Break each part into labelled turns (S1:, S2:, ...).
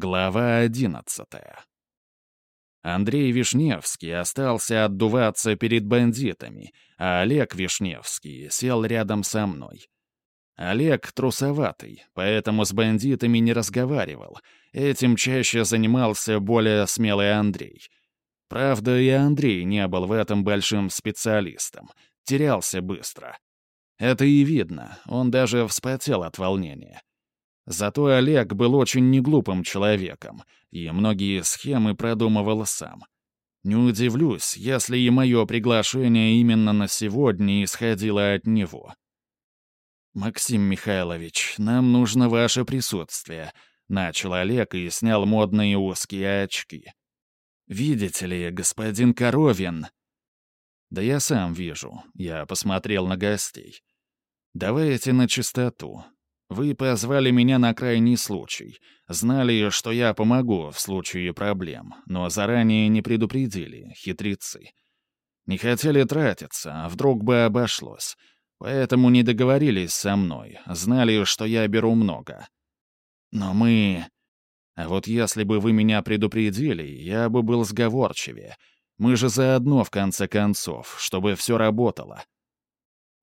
S1: Глава одиннадцатая. Андрей Вишневский остался отдуваться перед бандитами, а Олег Вишневский сел рядом со мной. Олег трусоватый, поэтому с бандитами не разговаривал. Этим чаще занимался более смелый Андрей. Правда, и Андрей не был в этом большим специалистом. Терялся быстро. Это и видно, он даже вспотел от волнения. Зато Олег был очень неглупым человеком, и многие схемы продумывал сам. Не удивлюсь, если и мое приглашение именно на сегодня исходило от него. «Максим Михайлович, нам нужно ваше присутствие», — начал Олег и снял модные узкие очки. «Видите ли, господин Коровин...» «Да я сам вижу», — я посмотрел на гостей. «Давайте на чистоту. Вы позвали меня на крайний случай. Знали, что я помогу в случае проблем, но заранее не предупредили, хитрецы. Не хотели тратиться, а вдруг бы обошлось. Поэтому не договорились со мной, знали, что я беру много. Но мы... А вот если бы вы меня предупредили, я бы был сговорчивее. Мы же заодно, в конце концов, чтобы все работало.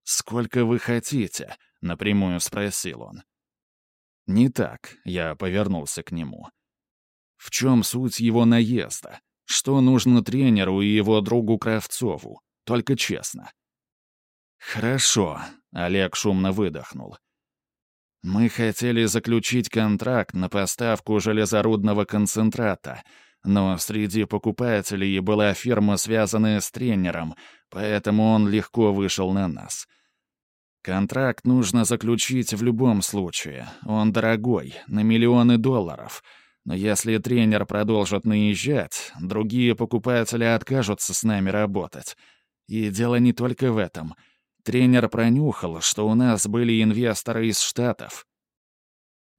S1: «Сколько вы хотите?» — напрямую спросил он. «Не так», — я повернулся к нему. «В чем суть его наезда? Что нужно тренеру и его другу Кравцову? Только честно». «Хорошо», — Олег шумно выдохнул. «Мы хотели заключить контракт на поставку железорудного концентрата, но среди покупателей была фирма, связанная с тренером, поэтому он легко вышел на нас. Контракт нужно заключить в любом случае. Он дорогой, на миллионы долларов. Но если тренер продолжит наезжать, другие покупатели откажутся с нами работать. И дело не только в этом. Тренер пронюхал, что у нас были инвесторы из Штатов.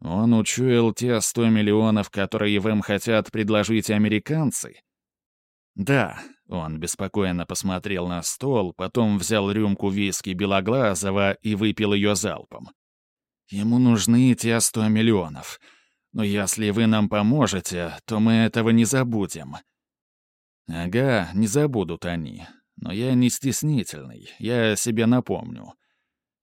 S1: Он учуял те 100 миллионов, которые вам хотят предложить американцы? Да, он беспокойно посмотрел на стол, потом взял рюмку виски Белоглазова и выпил ее залпом. «Ему нужны те сто миллионов. Но если вы нам поможете, то мы этого не забудем». «Ага, не забудут они. Но я не стеснительный, я себе напомню».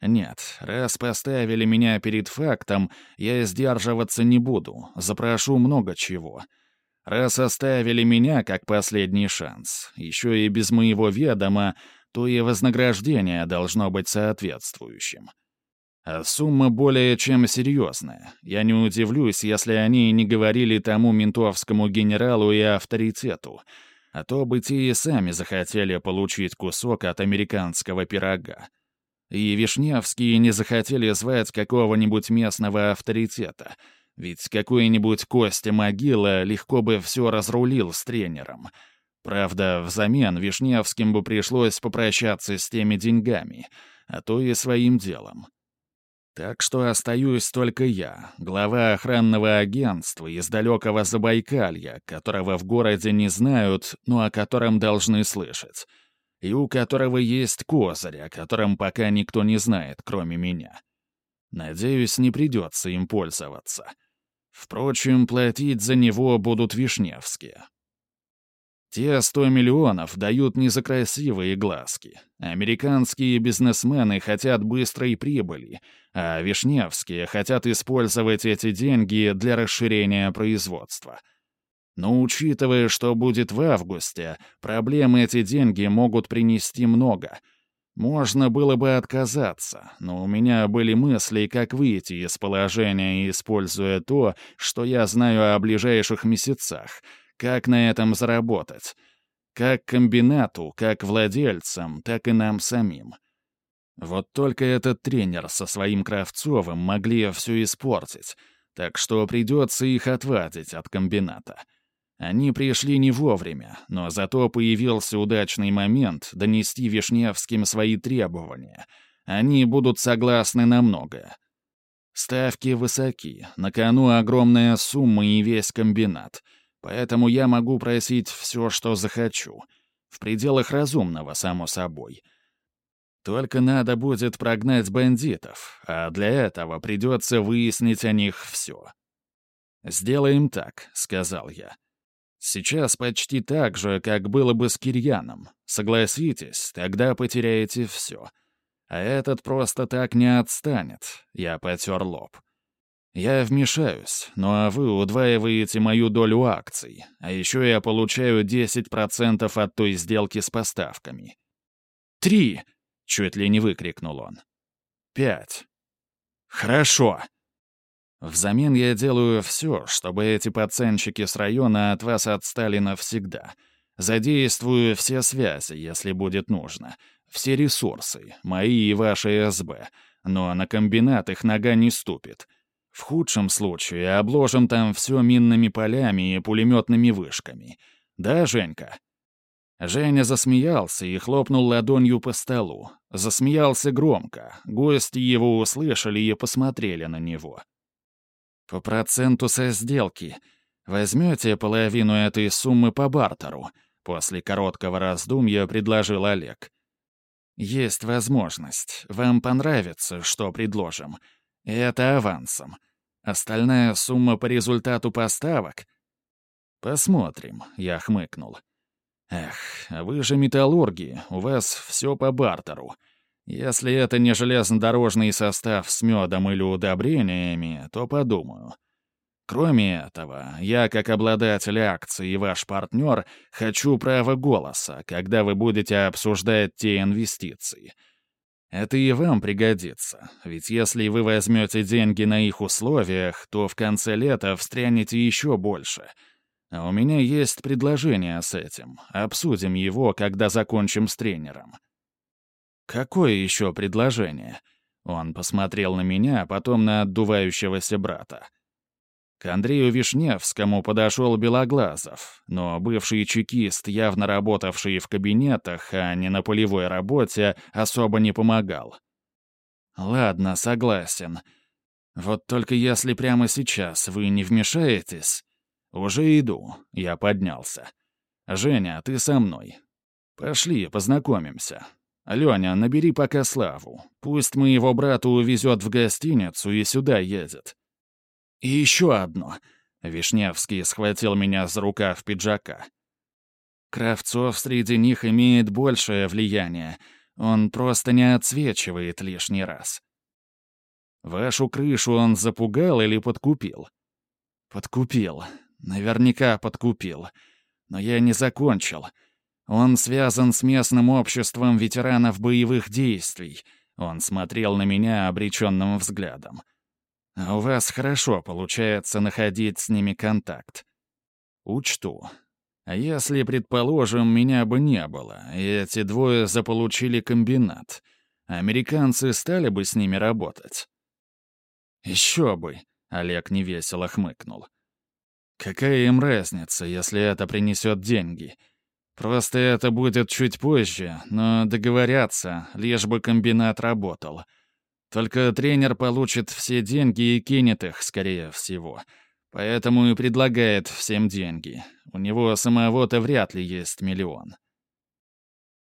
S1: «Нет, раз поставили меня перед фактом, я сдерживаться не буду, запрошу много чего». Раз оставили меня как последний шанс, еще и без моего ведома, то и вознаграждение должно быть соответствующим. А сумма более чем серьезная. Я не удивлюсь, если они не говорили тому ментовскому генералу и авторитету, а то бы те и сами захотели получить кусок от американского пирога. И Вишневские не захотели звать какого-нибудь местного авторитета — ведь какой-нибудь Костя Могила легко бы все разрулил с тренером. Правда, взамен Вишневским бы пришлось попрощаться с теми деньгами, а то и своим делом. Так что остаюсь только я, глава охранного агентства из далекого Забайкалья, которого в городе не знают, но о котором должны слышать. И у которого есть козырь, о котором пока никто не знает, кроме меня. Надеюсь, не придется им пользоваться. Впрочем, платить за него будут вишневские. Те сто миллионов дают не за красивые глазки. Американские бизнесмены хотят быстрой прибыли, а вишневские хотят использовать эти деньги для расширения производства. Но учитывая, что будет в августе, проблем эти деньги могут принести много — можно было бы отказаться, но у меня были мысли, как выйти из положения, используя то, что я знаю о ближайших месяцах, как на этом заработать. Как комбинату, как владельцам, так и нам самим. Вот только этот тренер со своим Кравцовым могли все испортить, так что придется их отвадить от комбината. Они пришли не вовремя, но зато появился удачный момент донести Вишневским свои требования. Они будут согласны на многое. Ставки высоки, на кону огромная сумма и весь комбинат, поэтому я могу просить все, что захочу. В пределах разумного, само собой. Только надо будет прогнать бандитов, а для этого придется выяснить о них все. «Сделаем так», — сказал я. «Сейчас почти так же, как было бы с Кирьяном. Согласитесь, тогда потеряете все. А этот просто так не отстанет», — я потер лоб. «Я вмешаюсь, ну а вы удваиваете мою долю акций, а еще я получаю 10% от той сделки с поставками». «Три!» — чуть ли не выкрикнул он. «Пять». «Хорошо!» Взамен я делаю все, чтобы эти пацанчики с района от вас отстали навсегда. Задействую все связи, если будет нужно. Все ресурсы, мои и ваши СБ. Но на комбинат их нога не ступит. В худшем случае обложим там все минными полями и пулеметными вышками. Да, Женька?» Женя засмеялся и хлопнул ладонью по столу. Засмеялся громко. Гости его услышали и посмотрели на него. «По проценту со сделки. Возьмете половину этой суммы по бартеру?» После короткого раздумья предложил Олег. «Есть возможность. Вам понравится, что предложим. И это авансом. Остальная сумма по результату поставок?» «Посмотрим», — я хмыкнул. «Эх, вы же металлурги, у вас все по бартеру. Если это не железнодорожный состав с медом или удобрениями, то подумаю. Кроме этого, я, как обладатель акций и ваш партнер, хочу права голоса, когда вы будете обсуждать те инвестиции. Это и вам пригодится, ведь если вы возьмете деньги на их условиях, то в конце лета встрянете еще больше. А у меня есть предложение с этим. Обсудим его, когда закончим с тренером. «Какое еще предложение?» Он посмотрел на меня, а потом на отдувающегося брата. К Андрею Вишневскому подошел Белоглазов, но бывший чекист, явно работавший в кабинетах, а не на полевой работе, особо не помогал. «Ладно, согласен. Вот только если прямо сейчас вы не вмешаетесь...» «Уже иду», — я поднялся. «Женя, ты со мной. Пошли, познакомимся. «Леня, набери пока Славу. Пусть моего брата увезет в гостиницу и сюда едет». «И еще одно». Вишневский схватил меня за рукав пиджака. Кравцов среди них имеет большее влияние. Он просто не отсвечивает лишний раз. Вашу крышу он запугал или подкупил? Подкупил. Наверняка подкупил. Но я не закончил. Он связан с местным обществом ветеранов боевых действий. Он смотрел на меня обреченным взглядом. А у вас хорошо получается находить с ними контакт. Учту. А если, предположим, меня бы не было, и эти двое заполучили комбинат, американцы стали бы с ними работать? Еще бы, Олег невесело хмыкнул. Какая им разница, если это принесет деньги — Просто это будет чуть позже, но договорятся, лишь бы комбинат работал. Только тренер получит все деньги и кинет их, скорее всего. Поэтому и предлагает всем деньги. У него самого-то вряд ли есть миллион.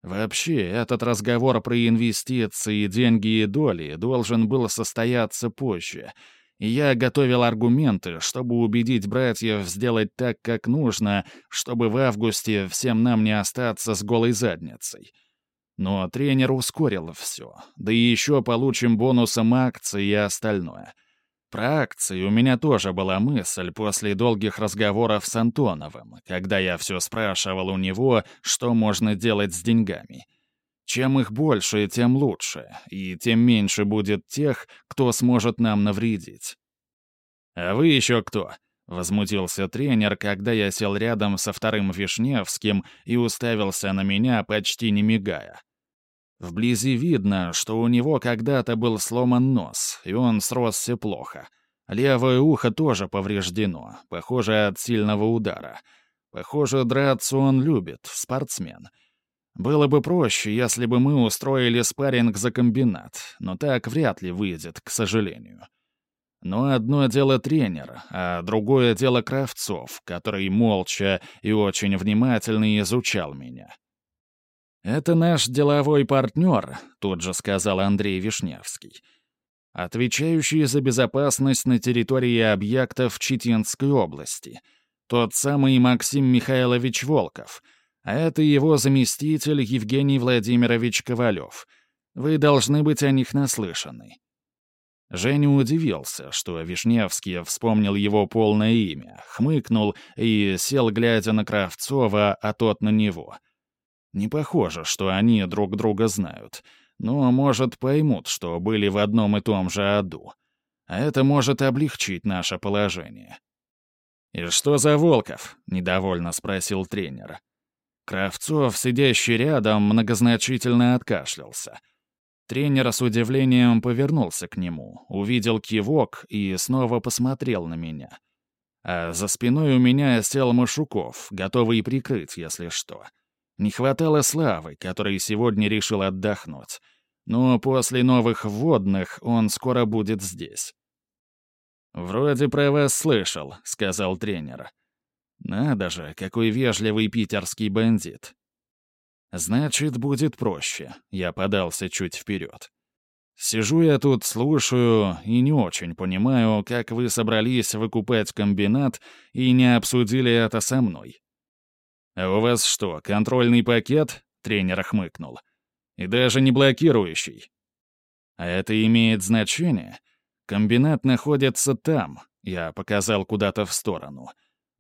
S1: Вообще, этот разговор про инвестиции, деньги и доли должен был состояться позже — я готовил аргументы, чтобы убедить братьев сделать так, как нужно, чтобы в августе всем нам не остаться с голой задницей. Но тренер ускорил все, да и еще получим бонусом акции и остальное. Про акции у меня тоже была мысль после долгих разговоров с Антоновым, когда я все спрашивал у него, что можно делать с деньгами — чем их больше, тем лучше, и тем меньше будет тех, кто сможет нам навредить. «А вы еще кто?» — возмутился тренер, когда я сел рядом со вторым Вишневским и уставился на меня, почти не мигая. Вблизи видно, что у него когда-то был сломан нос, и он сросся плохо. Левое ухо тоже повреждено, похоже, от сильного удара. Похоже, драться он любит, спортсмен — было бы проще, если бы мы устроили спарринг за комбинат, но так вряд ли выйдет, к сожалению. Но одно дело тренер, а другое дело Кравцов, который молча и очень внимательно изучал меня. «Это наш деловой партнер», — тут же сказал Андрей Вишневский. отвечающий за безопасность на территории объектов Читинской области. Тот самый Максим Михайлович Волков. А это его заместитель Евгений Владимирович Ковалев. Вы должны быть о них наслышаны. Женя удивился, что Вишневский вспомнил его полное имя, хмыкнул и сел, глядя на Кравцова, а тот на него. Не похоже, что они друг друга знают, но, может, поймут, что были в одном и том же аду. А это может облегчить наше положение. «И что за Волков?» — недовольно спросил тренер. Кравцов, сидящий рядом, многозначительно откашлялся — Тренер с удивлением повернулся к нему, увидел кивок и снова посмотрел на меня. А за спиной у меня сел Машуков, готовый прикрыть, если что. Не хватало славы, который сегодня решил отдохнуть. Но после новых вводных он скоро будет здесь. «Вроде про вас слышал», — сказал тренер. «Надо же, какой вежливый питерский бандит. Значит, будет проще. Я подался чуть вперед. Сижу я тут, слушаю и не очень понимаю, как вы собрались выкупать комбинат и не обсудили это со мной. «А у вас что, контрольный пакет?» — тренер хмыкнул. «И даже не блокирующий». «А это имеет значение? Комбинат находится там», — я показал куда-то в сторону.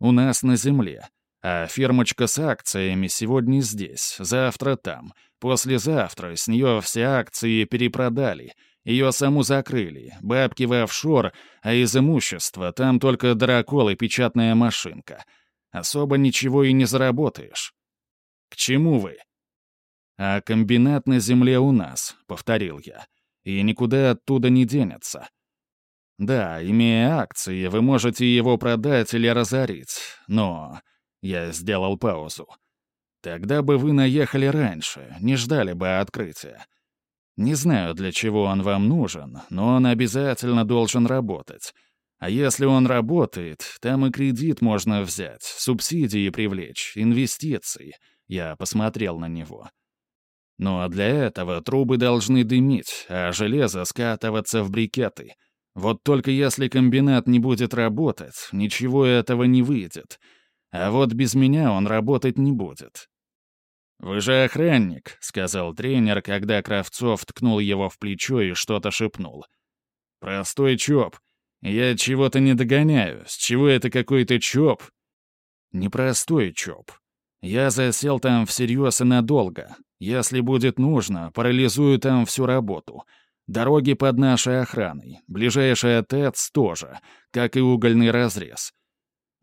S1: «У нас на земле. А фирмочка с акциями сегодня здесь, завтра там. Послезавтра с нее все акции перепродали. Ее саму закрыли, бабки в офшор, а из имущества там только дракол и печатная машинка. Особо ничего и не заработаешь. К чему вы? А комбинат на земле у нас, повторил я. И никуда оттуда не денется. Да, имея акции, вы можете его продать или разорить, но... Я сделал паузу. Тогда бы вы наехали раньше, не ждали бы открытия. Не знаю, для чего он вам нужен, но он обязательно должен работать. А если он работает, там и кредит можно взять, субсидии привлечь, инвестиции. Я посмотрел на него. Но для этого трубы должны дымить, а железо скатываться в брикеты. Вот только если комбинат не будет работать, ничего этого не выйдет — а вот без меня он работать не будет. «Вы же охранник», — сказал тренер, когда Кравцов ткнул его в плечо и что-то шепнул. «Простой ЧОП. Я чего-то не догоняю. С чего это какой-то ЧОП?» «Непростой ЧОП. Я засел там всерьез и надолго. Если будет нужно, парализую там всю работу. Дороги под нашей охраной. Ближайшая ТЭЦ тоже, как и угольный разрез.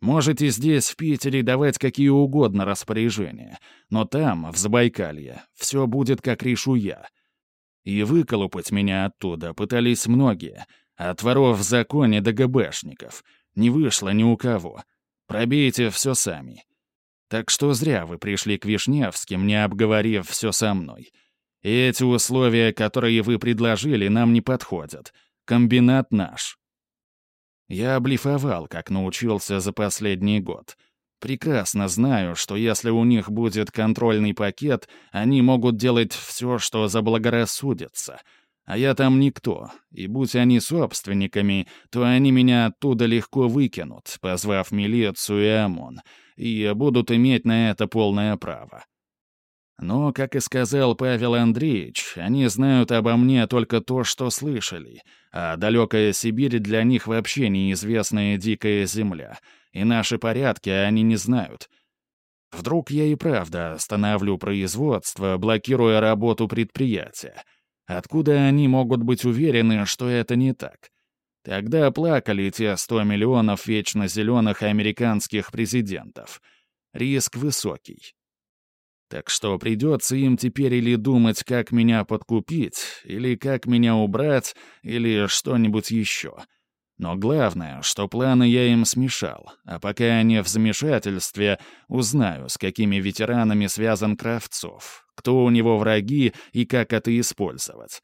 S1: Можете здесь, в Питере, давать какие угодно распоряжения, но там, в Забайкалье, все будет, как решу я. И выколупать меня оттуда пытались многие, от воров в законе до ГБшников. Не вышло ни у кого. Пробейте все сами. Так что зря вы пришли к Вишневским, не обговорив все со мной. И эти условия, которые вы предложили, нам не подходят. Комбинат наш. Я блефовал, как научился за последний год. Прекрасно знаю, что если у них будет контрольный пакет, они могут делать все, что заблагорассудится. А я там никто, и будь они собственниками, то они меня оттуда легко выкинут, позвав милицию и ОМОН, и будут иметь на это полное право. Но, как и сказал Павел Андреевич, они знают обо мне только то, что слышали, а далекая Сибирь для них вообще неизвестная дикая земля, и наши порядки они не знают. Вдруг я и правда останавливаю производство, блокируя работу предприятия. Откуда они могут быть уверены, что это не так? Тогда плакали те 100 миллионов вечно зеленых американских президентов. Риск высокий. Так что придется им теперь или думать, как меня подкупить, или как меня убрать, или что-нибудь еще. Но главное, что планы я им смешал, а пока они в замешательстве, узнаю, с какими ветеранами связан Кравцов, кто у него враги и как это использовать.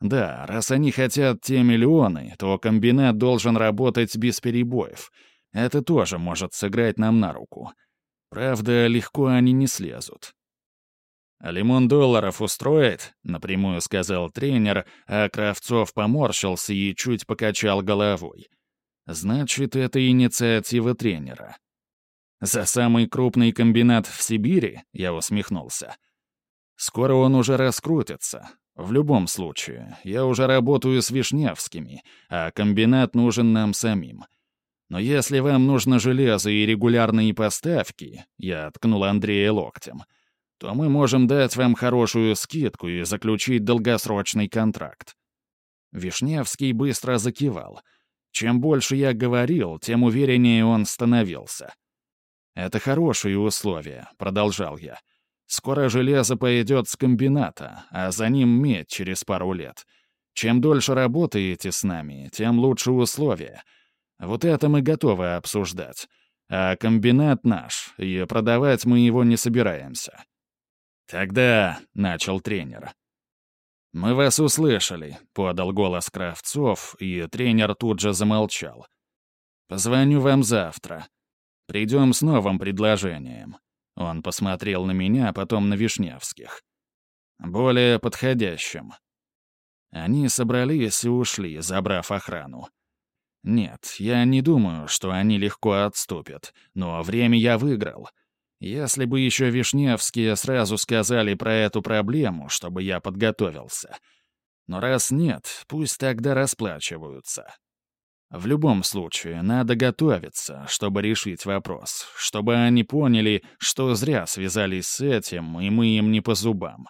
S1: Да, раз они хотят те миллионы, то комбинат должен работать без перебоев. Это тоже может сыграть нам на руку. Правда, легко они не слезут. «Лимон долларов устроит?» — напрямую сказал тренер, а Кравцов поморщился и чуть покачал головой. «Значит, это инициатива тренера». «За самый крупный комбинат в Сибири?» — я усмехнулся. «Скоро он уже раскрутится. В любом случае, я уже работаю с Вишневскими, а комбинат нужен нам самим. Но если вам нужно железо и регулярные поставки, я ткнул Андрея локтем, то мы можем дать вам хорошую скидку и заключить долгосрочный контракт. Вишневский быстро закивал. Чем больше я говорил, тем увереннее он становился. «Это хорошие условия», — продолжал я. Скоро железо пойдет с комбината, а за ним медь через пару лет. Чем дольше работаете с нами, тем лучше условия. Вот это мы готовы обсуждать. А комбинат наш, и продавать мы его не собираемся. «Тогда», — начал тренер. «Мы вас услышали», — подал голос Кравцов, и тренер тут же замолчал. «Позвоню вам завтра. Придем с новым предложением. Он посмотрел на меня, а потом на Вишневских. «Более подходящим». Они собрались и ушли, забрав охрану. Нет, я не думаю, что они легко отступят, но время я выиграл. Если бы еще Вишневские сразу сказали про эту проблему, чтобы я подготовился. Но раз нет, пусть тогда расплачиваются. В любом случае, надо готовиться, чтобы решить вопрос, чтобы они поняли, что зря связались с этим, и мы им не по зубам.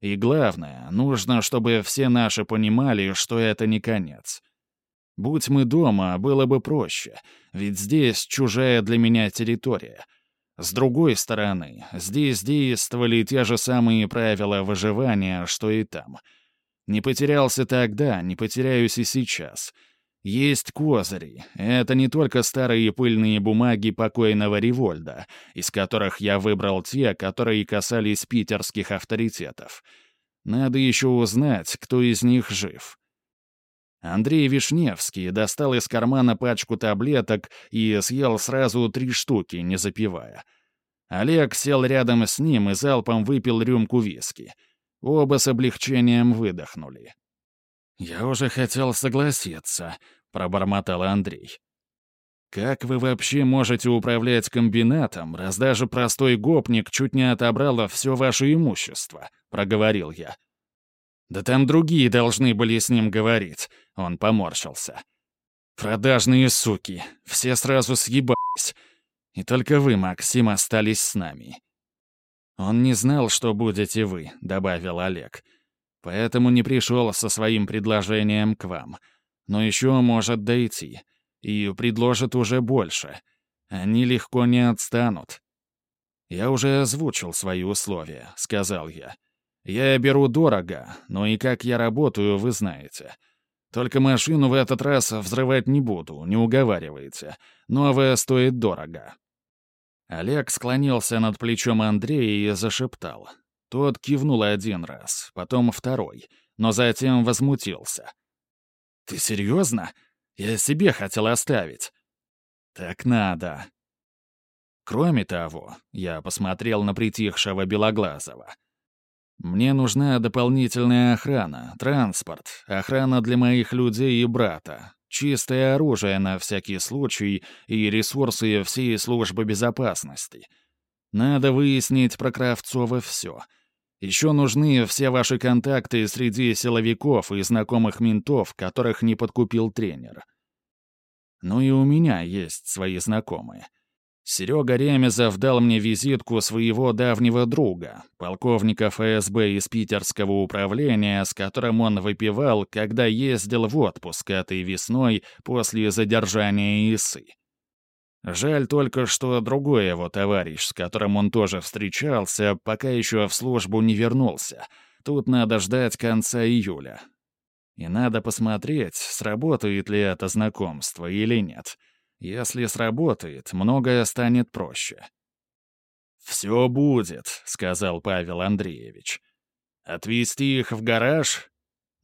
S1: И главное, нужно, чтобы все наши понимали, что это не конец. Будь мы дома, было бы проще, ведь здесь чужая для меня территория. С другой стороны, здесь действовали те же самые правила выживания, что и там. Не потерялся тогда, не потеряюсь и сейчас — есть козыри. Это не только старые пыльные бумаги покойного Револьда, из которых я выбрал те, которые касались питерских авторитетов. Надо еще узнать, кто из них жив. Андрей Вишневский достал из кармана пачку таблеток и съел сразу три штуки, не запивая. Олег сел рядом с ним и залпом выпил рюмку виски. Оба с облегчением выдохнули. «Я уже хотел согласиться», — пробормотал Андрей. «Как вы вообще можете управлять комбинатом, раз даже простой гопник чуть не отобрал все ваше имущество?» — проговорил я. «Да там другие должны были с ним говорить», — он поморщился. «Продажные суки, все сразу съебались. И только вы, Максим, остались с нами». «Он не знал, что будете вы», — добавил Олег. Поэтому не пришел со своим предложением к вам. Но еще может дойти. И предложит уже больше. Они легко не отстанут. «Я уже озвучил свои условия», — сказал я. «Я беру дорого, но и как я работаю, вы знаете. Только машину в этот раз взрывать не буду, не уговаривайте. Новая стоит дорого». Олег склонился над плечом Андрея и зашептал. Тот кивнул один раз, потом второй, но затем возмутился. «Ты серьезно? Я себе хотел оставить». «Так надо». Кроме того, я посмотрел на притихшего Белоглазого. «Мне нужна дополнительная охрана, транспорт, охрана для моих людей и брата, чистое оружие на всякий случай и ресурсы всей службы безопасности. Надо выяснить про Кравцова все — еще нужны все ваши контакты среди силовиков и знакомых ментов, которых не подкупил тренер. Ну и у меня есть свои знакомые. Серега Ремезов дал мне визитку своего давнего друга, полковника ФСБ из питерского управления, с которым он выпивал, когда ездил в отпуск этой весной после задержания Исы. Жаль только, что другой его товарищ, с которым он тоже встречался, пока еще в службу не вернулся. Тут надо ждать конца июля. И надо посмотреть, сработает ли это знакомство или нет. Если сработает, многое станет проще. «Все будет», — сказал Павел Андреевич. «Отвезти их в гараж?»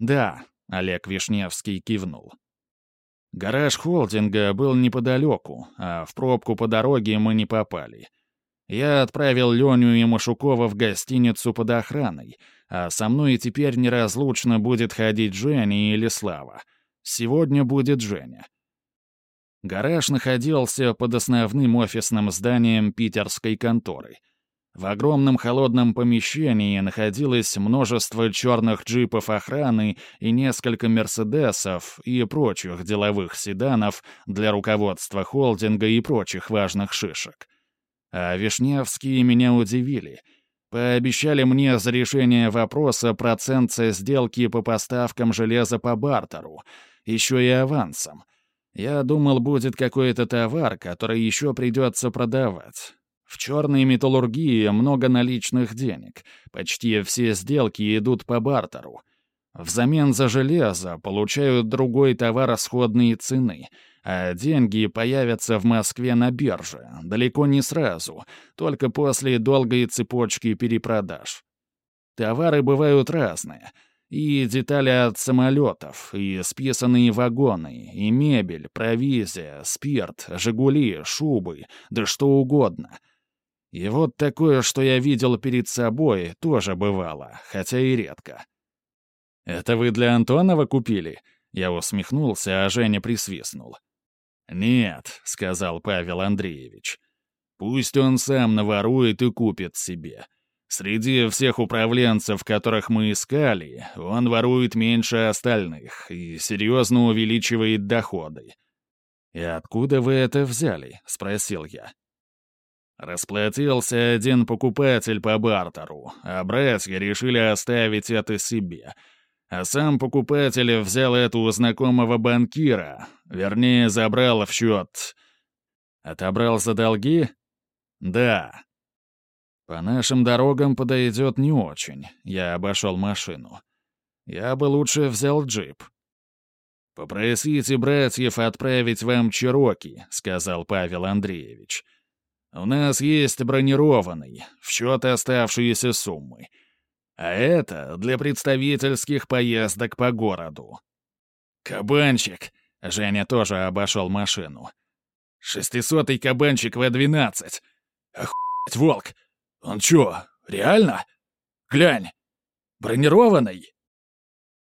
S1: «Да», — Олег Вишневский кивнул. Гараж холдинга был неподалеку, а в пробку по дороге мы не попали. Я отправил Леню и Машукова в гостиницу под охраной, а со мной теперь неразлучно будет ходить Женя или Слава. Сегодня будет Женя. Гараж находился под основным офисным зданием питерской конторы. В огромном холодном помещении находилось множество черных джипов охраны и несколько «Мерседесов» и прочих деловых седанов для руководства холдинга и прочих важных шишек. А Вишневские меня удивили. Пообещали мне за решение вопроса процент сделки по поставкам железа по бартеру, еще и авансом. Я думал, будет какой-то товар, который еще придется продавать. В черной металлургии много наличных денег. Почти все сделки идут по бартеру. Взамен за железо получают другой товар сходной цены — а деньги появятся в Москве на бирже, далеко не сразу, только после долгой цепочки перепродаж. Товары бывают разные. И детали от самолетов, и списанные вагоны, и мебель, провизия, спирт, «Жигули», шубы, да что угодно. И вот такое, что я видел перед собой, тоже бывало, хотя и редко. «Это вы для Антонова купили?» Я усмехнулся, а Женя присвистнул. «Нет», — сказал Павел Андреевич. «Пусть он сам наворует и купит себе. Среди всех управленцев, которых мы искали, он ворует меньше остальных и серьезно увеличивает доходы». «И откуда вы это взяли?» — спросил я. Расплатился один покупатель по бартеру, а братья решили оставить это себе — а сам покупатель взял это у знакомого банкира, вернее, забрал в счет. Отобрал за долги? Да. По нашим дорогам подойдет не очень. Я обошел машину. Я бы лучше взял джип. «Попросите братьев отправить вам Чироки», — сказал Павел Андреевич. «У нас есть бронированный, в счет оставшиеся суммы. А это для представительских поездок по городу. «Кабанчик!» — Женя тоже обошел машину. «Шестисотый кабанчик В-12! Охуеть, волк! Он чё, реально? Глянь! Бронированный?»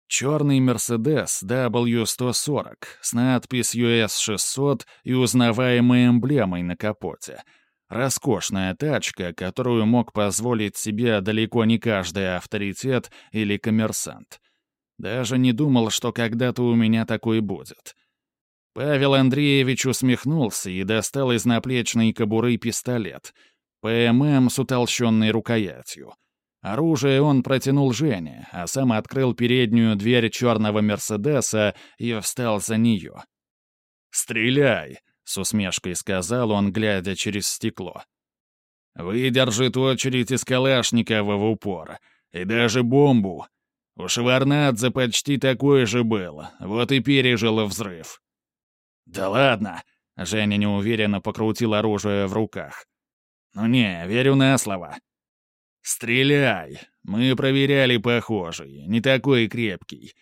S1: Черный Мерседес W140 с надписью S600 и узнаваемой эмблемой на капоте — Роскошная тачка, которую мог позволить себе далеко не каждый авторитет или коммерсант. Даже не думал, что когда-то у меня такой будет. Павел Андреевич усмехнулся и достал из наплечной кобуры пистолет. ПММ с утолщенной рукоятью. Оружие он протянул Жене, а сам открыл переднюю дверь черного «Мерседеса» и встал за нее. «Стреляй!» с усмешкой сказал он, глядя через стекло. «Выдержит очередь из Калашникова в упор. И даже бомбу. У Шеварнадзе почти такое же было, вот и пережил взрыв». «Да ладно!» — Женя неуверенно покрутил оружие в руках. «Ну не, верю на слово». «Стреляй! Мы проверяли похожий, не такой крепкий.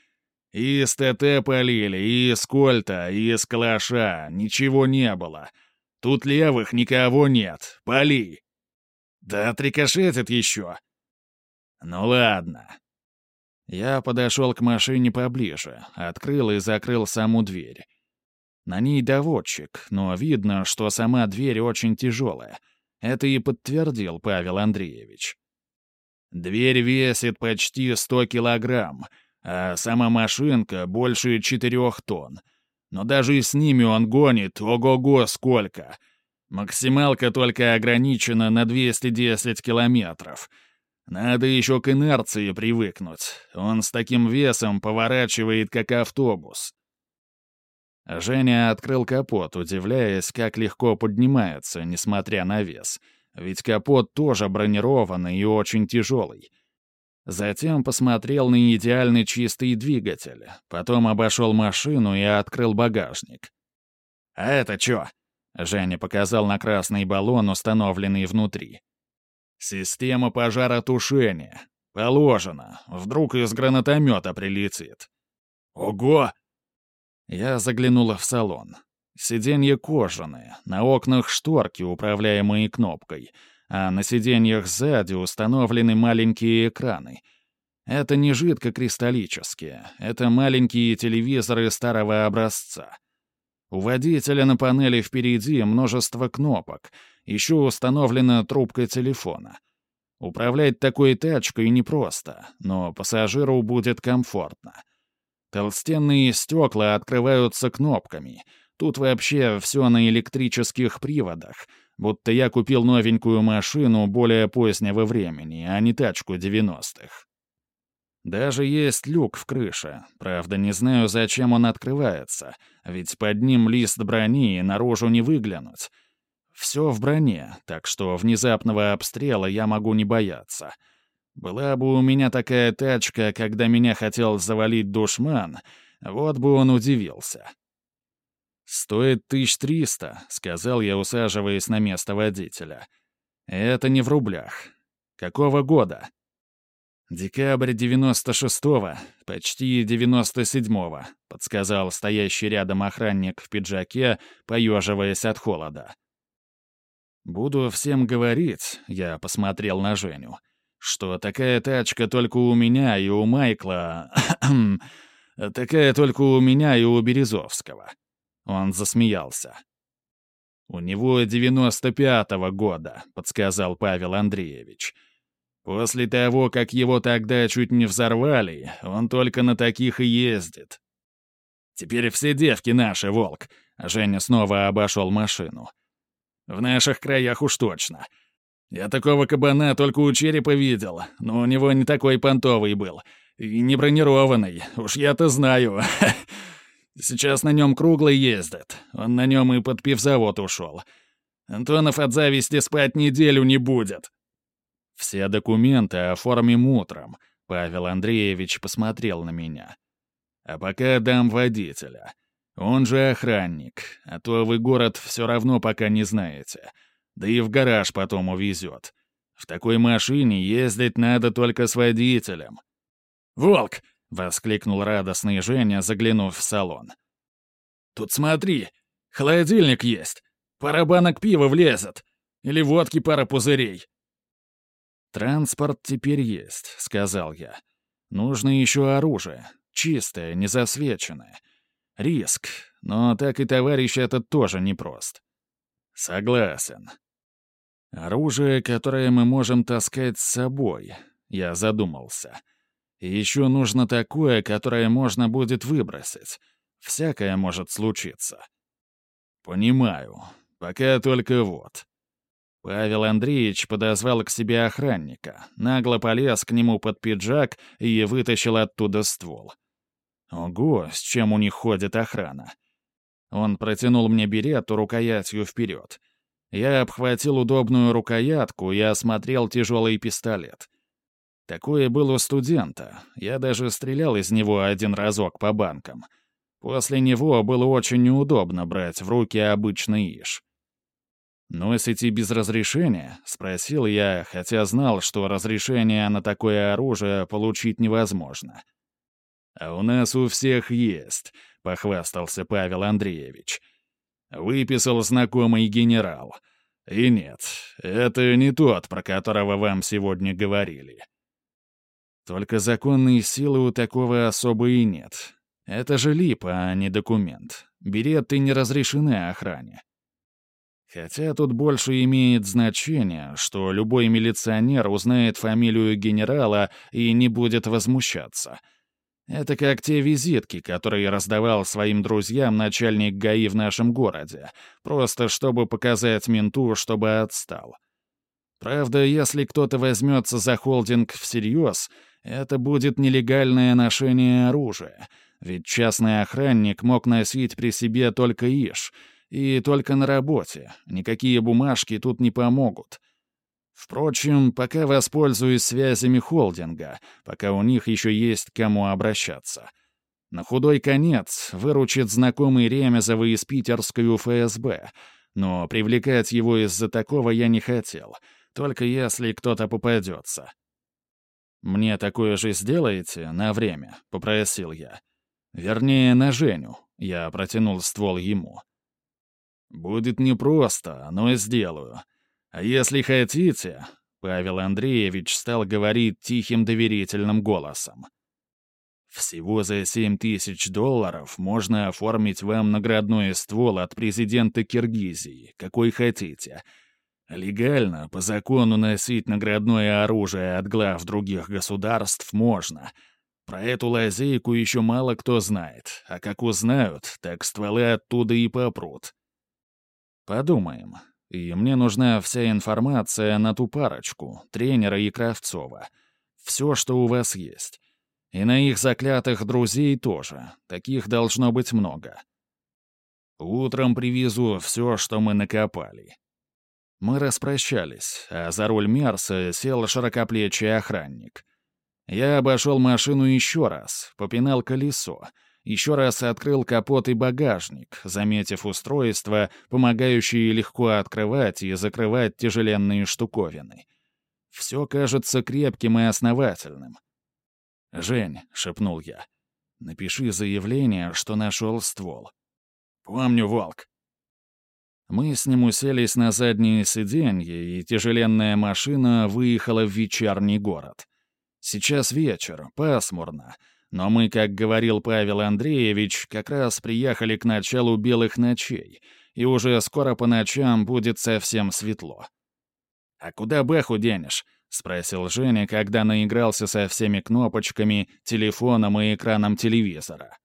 S1: И из ТТ полили, и из Кольта, и из Калаша. Ничего не было. Тут левых никого нет. Пали. Да отрикошетит еще. Ну ладно. Я подошел к машине поближе, открыл и закрыл саму дверь. На ней доводчик, но видно, что сама дверь очень тяжелая. Это и подтвердил Павел Андреевич. Дверь весит почти сто килограмм — а сама машинка больше четырех тонн. Но даже и с ними он гонит, ого-го, сколько. Максималка только ограничена на 210 километров. Надо еще к инерции привыкнуть. Он с таким весом поворачивает, как автобус. Женя открыл капот, удивляясь, как легко поднимается, несмотря на вес. Ведь капот тоже бронированный и очень тяжелый. Затем посмотрел на идеально чистый двигатель, потом обошел машину и открыл багажник. «А это чё?» — Женя показал на красный баллон, установленный внутри. «Система пожаротушения. Положено. Вдруг из гранатомета прилетит». «Ого!» Я заглянула в салон. Сиденья кожаные, на окнах шторки, управляемые кнопкой — а на сиденьях сзади установлены маленькие экраны. Это не жидкокристаллические, это маленькие телевизоры старого образца. У водителя на панели впереди множество кнопок, еще установлена трубка телефона. Управлять такой тачкой непросто, но пассажиру будет комфортно. Толстенные стекла открываются кнопками. Тут вообще все на электрических приводах, будто я купил новенькую машину более позднего времени, а не тачку 90-х. Даже есть люк в крыше, правда не знаю, зачем он открывается, ведь под ним лист брони и наружу не выглянуть. Все в броне, так что внезапного обстрела я могу не бояться — была бы у меня такая тачка, когда меня хотел завалить душман, вот бы он удивился. «Стоит тысяч триста», — сказал я, усаживаясь на место водителя. «Это не в рублях. Какого года?» «Декабрь девяносто шестого, почти девяносто седьмого», — подсказал стоящий рядом охранник в пиджаке, поеживаясь от холода. «Буду всем говорить», — я посмотрел на Женю, — что такая тачка только у меня и у Майкла... такая только у меня и у Березовского. Он засмеялся. «У него девяносто пятого года», — подсказал Павел Андреевич. «После того, как его тогда чуть не взорвали, он только на таких и ездит». «Теперь все девки наши, Волк», — Женя снова обошел машину. «В наших краях уж точно. Я такого кабана только у черепа видел, но у него не такой понтовый был. И не бронированный, уж я-то знаю. Сейчас на нем круглый ездит. Он на нем и под пивзавод ушел. Антонов от зависти спать неделю не будет. Все документы оформим утром. Павел Андреевич посмотрел на меня. А пока дам водителя. Он же охранник, а то вы город все равно пока не знаете. Да и в гараж потом увезет. В такой машине ездить надо только с водителем. «Волк!» — воскликнул радостный Женя, заглянув в салон. «Тут смотри, холодильник есть. Пара банок пива влезет. Или водки пара пузырей». «Транспорт теперь есть», — сказал я. «Нужно еще оружие. Чистое, незасвеченное. Риск, но так и товарищ этот тоже непрост». «Согласен», Оружие, которое мы можем таскать с собой. Я задумался. И еще нужно такое, которое можно будет выбросить. Всякое может случиться. Понимаю. Пока только вот. Павел Андреевич подозвал к себе охранника, нагло полез к нему под пиджак и вытащил оттуда ствол. Ого, с чем у них ходит охрана. Он протянул мне берету рукоятью вперед — я обхватил удобную рукоятку и осмотрел тяжелый пистолет. Такое было у студента. Я даже стрелял из него один разок по банкам. После него было очень неудобно брать в руки обычный иш. «Носите без разрешения?» — спросил я, хотя знал, что разрешение на такое оружие получить невозможно. «А у нас у всех есть», — похвастался Павел Андреевич. — Выписал знакомый генерал. И нет, это не тот, про которого вам сегодня говорили. Только законные силы у такого особо и нет. Это же липа, а не документ. Береты не разрешены охране. Хотя тут больше имеет значение, что любой милиционер узнает фамилию генерала и не будет возмущаться — это как те визитки, которые раздавал своим друзьям начальник ГАИ в нашем городе, просто чтобы показать менту, чтобы отстал. Правда, если кто-то возьмется за холдинг всерьез, это будет нелегальное ношение оружия, ведь частный охранник мог носить при себе только ИШ, и только на работе, никакие бумажки тут не помогут — Впрочем, пока воспользуюсь связями холдинга, пока у них еще есть кому обращаться. На худой конец выручит знакомый Ремезова из питерской ФСБ, но привлекать его из-за такого я не хотел, только если кто-то попадется. «Мне такое же сделаете на время?» — попросил я. «Вернее, на Женю». Я протянул ствол ему. «Будет непросто, но сделаю. А если хотите, Павел Андреевич стал говорить тихим доверительным голосом. Всего за 7 тысяч долларов можно оформить вам наградной ствол от президента Киргизии, какой хотите. Легально, по закону носить наградное оружие от глав других государств можно. Про эту лазейку еще мало кто знает, а как узнают, так стволы оттуда и попрут. Подумаем, и мне нужна вся информация на ту парочку, тренера и Кравцова. Все, что у вас есть. И на их заклятых друзей тоже. Таких должно быть много. Утром привезу все, что мы накопали. Мы распрощались, а за руль Мерса сел широкоплечий охранник. Я обошел машину еще раз, попинал колесо — еще раз открыл капот и багажник, заметив устройство, помогающее легко открывать и закрывать тяжеленные штуковины. Все кажется крепким и основательным. «Жень», — шепнул я, — «напиши заявление, что нашел ствол». «Помню, волк». Мы с ним уселись на задние сиденья, и тяжеленная машина выехала в вечерний город. Сейчас вечер, пасмурно — но мы, как говорил Павел Андреевич, как раз приехали к началу белых ночей, и уже скоро по ночам будет совсем светло. «А куда Бэху денешь?» — спросил Женя, когда наигрался со всеми кнопочками, телефоном и экраном телевизора.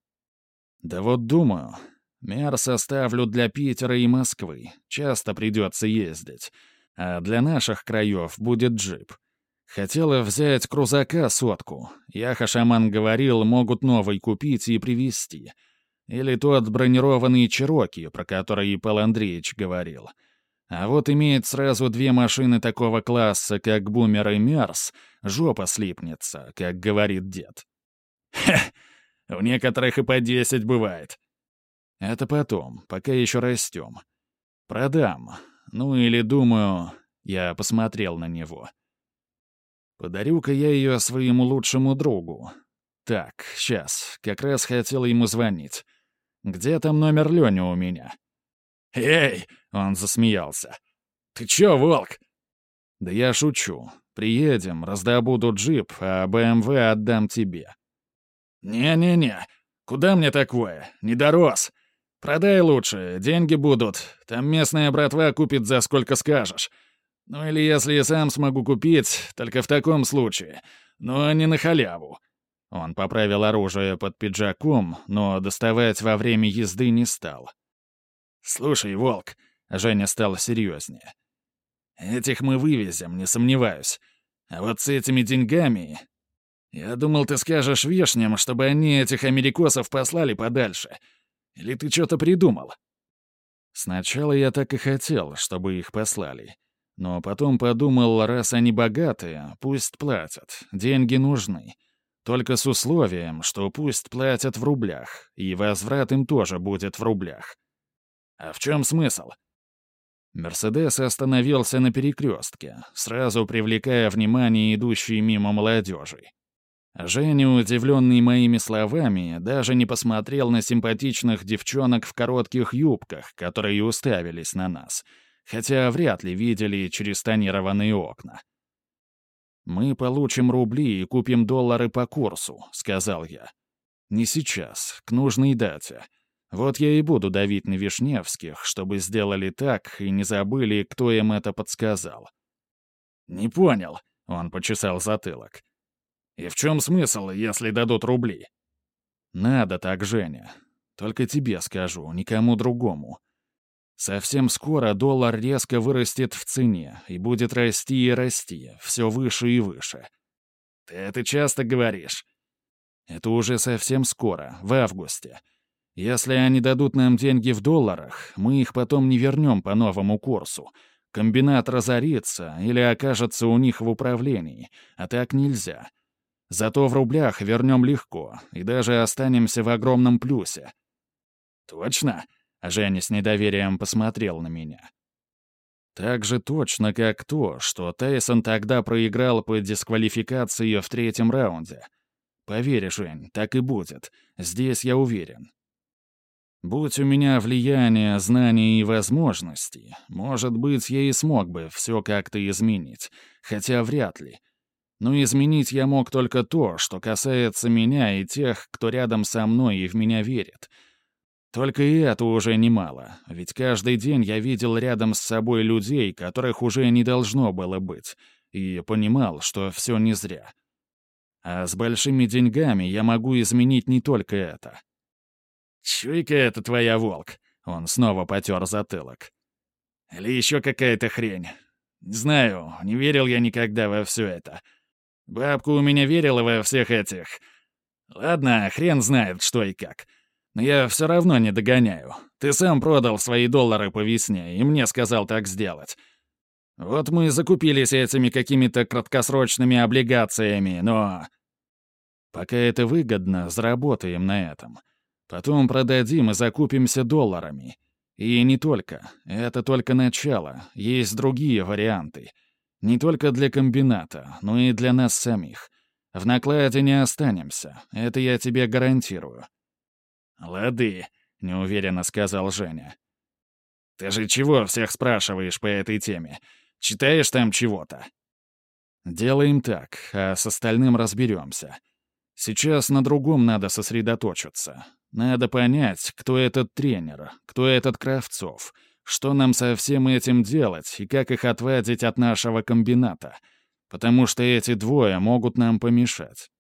S1: «Да вот думаю, мер составлю для Питера и Москвы, часто придется ездить, а для наших краев будет джип». Хотела взять крузака сотку. Яха-шаман говорил, могут новый купить и привезти. Или тот бронированный Чироки, про который Пал Андреевич говорил. А вот иметь сразу две машины такого класса, как Бумер и Мерс, жопа слипнется, как говорит дед. Хе, у некоторых и по десять бывает. Это потом, пока еще растем. Продам. Ну или, думаю, я посмотрел на него — Подарю-ка я ее своему лучшему другу. Так, сейчас, как раз хотел ему звонить. Где там номер Лёни у меня? «Эй!» — он засмеялся. «Ты чё, волк?» «Да я шучу. Приедем, раздобуду джип, а БМВ отдам тебе». «Не-не-не. Куда мне такое? Не дорос. Продай лучше, деньги будут. Там местная братва купит за сколько скажешь. Ну или если я сам смогу купить, только в таком случае. Но не на халяву». Он поправил оружие под пиджаком, но доставать во время езды не стал. «Слушай, Волк», — Женя стал серьезнее. «Этих мы вывезем, не сомневаюсь. А вот с этими деньгами... Я думал, ты скажешь вешням, чтобы они этих америкосов послали подальше. Или ты что-то придумал?» Сначала я так и хотел, чтобы их послали. Но потом подумал, раз они богатые, пусть платят, деньги нужны. Только с условием, что пусть платят в рублях, и возврат им тоже будет в рублях. А в чем смысл? Мерседес остановился на перекрестке, сразу привлекая внимание идущей мимо молодежи. Женя, удивленный моими словами, даже не посмотрел на симпатичных девчонок в коротких юбках, которые уставились на нас — хотя вряд ли видели через тонированные окна. «Мы получим рубли и купим доллары по курсу», — сказал я. «Не сейчас, к нужной дате. Вот я и буду давить на Вишневских, чтобы сделали так и не забыли, кто им это подсказал». «Не понял», — он почесал затылок. «И в чем смысл, если дадут рубли?» «Надо так, Женя. Только тебе скажу, никому другому. Совсем скоро доллар резко вырастет в цене и будет расти и расти, все выше и выше. Ты это часто говоришь? Это уже совсем скоро, в августе. Если они дадут нам деньги в долларах, мы их потом не вернем по новому курсу. Комбинат разорится или окажется у них в управлении, а так нельзя. Зато в рублях вернем легко и даже останемся в огромном плюсе. Точно? Женя с недоверием посмотрел на меня. Так же точно, как то, что Тайсон тогда проиграл по дисквалификации в третьем раунде. Поверь, Жень, так и будет. Здесь я уверен. Будь у меня влияние, знания и возможности, может быть, я и смог бы все как-то изменить, хотя вряд ли. Но изменить я мог только то, что касается меня и тех, кто рядом со мной и в меня верит. Только и это уже немало, ведь каждый день я видел рядом с собой людей, которых уже не должно было быть, и понимал, что все не зря. А с большими деньгами я могу изменить не только это. «Чуйка это твоя, волк!» — он снова потер затылок. «Или еще какая-то хрень. Не знаю, не верил я никогда во все это. Бабка у меня верила во всех этих. Ладно, хрен знает, что и как. Но я все равно не догоняю. Ты сам продал свои доллары по весне, и мне сказал так сделать. Вот мы закупились этими какими-то краткосрочными облигациями, но... Пока это выгодно, заработаем на этом. Потом продадим и закупимся долларами. И не только. Это только начало. Есть другие варианты. Не только для комбината, но и для нас самих. В накладе не останемся, это я тебе гарантирую». «Лады», — неуверенно сказал Женя. «Ты же чего всех спрашиваешь по этой теме? Читаешь там чего-то?» «Делаем так, а с остальным разберемся. Сейчас на другом надо сосредоточиться. Надо понять, кто этот тренер, кто этот Кравцов — что нам со всем этим делать и как их отвадить от нашего комбината? Потому что эти двое могут нам помешать.